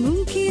mungkin